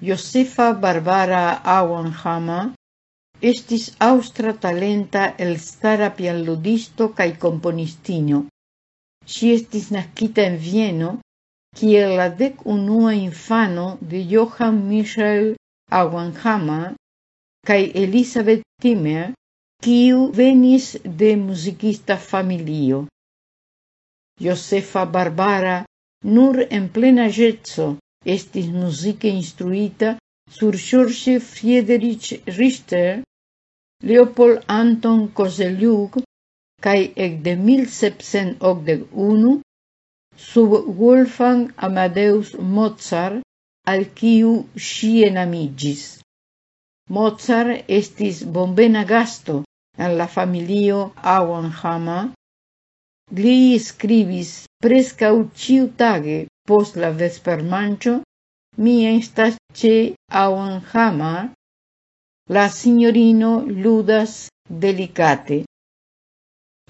Josefa Barbara Auenhammer estis austra talenta elstara pianludisto cae componistino. Si estis nascita en Vieno kiel la dec unua infano de Johann Michael Auenhammer cae Elisabeth Timmer, kiu venis de muzikista familio. Josefa Barbara nur en plena jetso Estis muzike instruita sur George Friedrich Richter, Leopold Anton Koseliuk, cae ec de 1781, sub Wolfgang Amadeus Mozart, al quiu si enamigis. Mozart estis bombena gasto en la familio Auenhama. Li scribis preskaŭ ĉiutage post la mi estas ce Auenhammer, la signorino ludas delicate.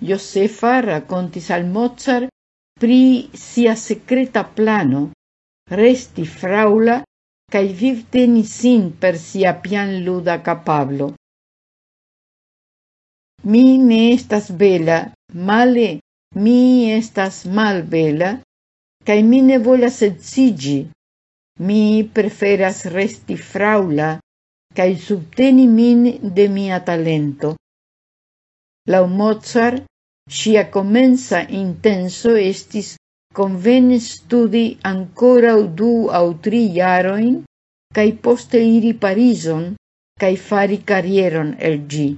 Josefa racontis al Mozart pri sia secreta plano, resti fraula cae vivteni sin per sia pian luda capablo. Mi ne estas bela, male mi estas mal bela, cae mi ne volas edzigi. Mi preferas resti fraula cae subteni min de mia talento. Lau Mozart, sia comenza intenso estis convene studi u du au tri jaroin cae poste iri Parison cae fari carrieron el gi.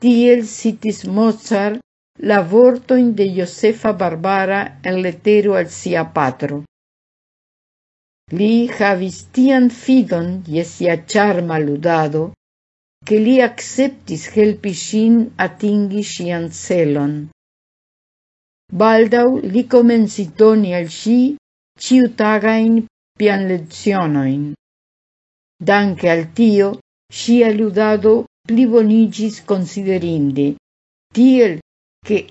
Tiel citis Mozart la vortoin de Josefa Barbara en letero al sia patro. Li havis tian fidon je sia charma ludado, che li acceptis helpi sin atingi sian celon. Baldau li comenci doni al si ciutagain pian lezionoin. Danke al tio, sia ludado plibonigis considerinde, tiel che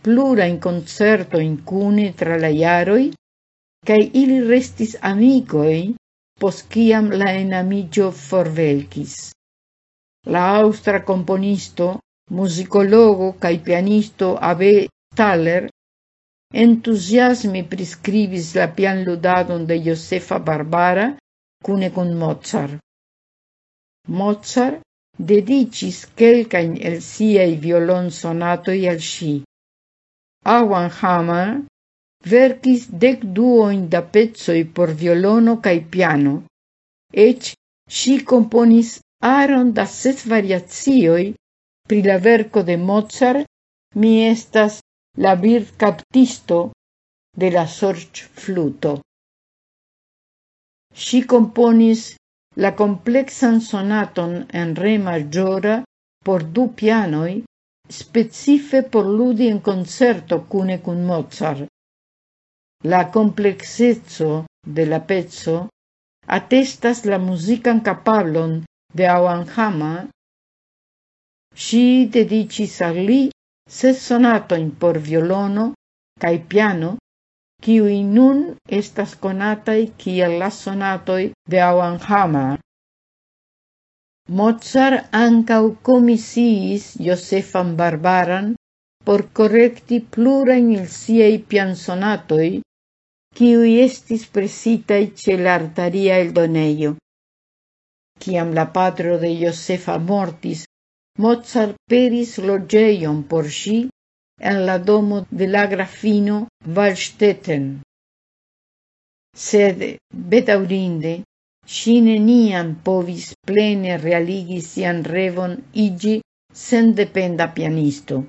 plura in concerto in cune tra la iaroi, cae ili restis amicoi posciam la enamigio forvelkis. La austra componisto, musicologo cae pianisto Abe Thaler entusiasmi prescribis la pianludadon de Josefa Barbara cune con Mozart. Mozart dedicis quelcain el siei violon sonatoi al si. Awan Hammer verkis dec duoin da pezzoi por violono cae piano, ec si componis aron da ses variazioi pri la verco de Mozart mi estas la vir captisto de la sorch fluto. Si componis la complexan sonaton en re maggiora por du pianoi specife por ludi in concerto cune cun Mozart. La complexezzo de la pezzo attestas la musican capablon de Auanhama. Si dedicis a li ses sonatoin por violono cae piano kiui nun estas conatai kiel la sonatoi de Auenhammer. Mozart ancau comisiis Josefan Barbaran por correcti plurajn il siei piansonatoi kiuj estis presitai ce l'artaria el doneio. Ciam la patro de Josefa mortis, Mozart peris logeion por si en la domo de la grafino Wallstetten. Sed, betaurinde, si neniam povis plene realigi sian revon iĝi sendependa pianisto.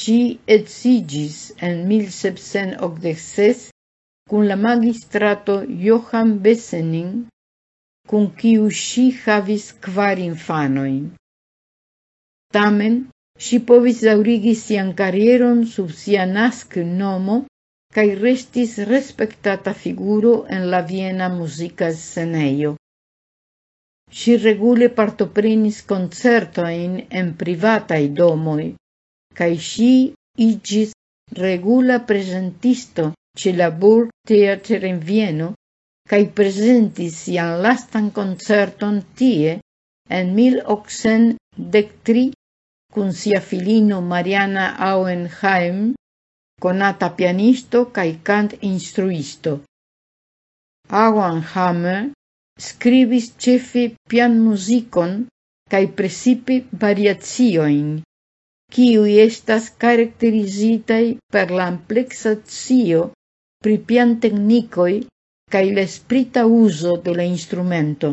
Si etsigis en 1786 cun la magistrato Johann Bessening, cun quiu si havis quar infanoin. Tamen Si povis daurigi sian carrieron sub sia nasknomo cae restis respectata figuro en la viena musica sceneio. Si regule partoprenis concertoin en privatai domoi, cae si igis regula presentisto ce la Burg Theater in Vieno cae presentis sian lastan concerton tie en 1813 cun sia filino Mariana Auenheim, conata pianisto cae cant instruisto. Auenhammer scribis cefe pian musicon cae precipe variazioin, kiui estas caracterizitai per la pri pian technicoi cae l'esprita uso de la instrumento.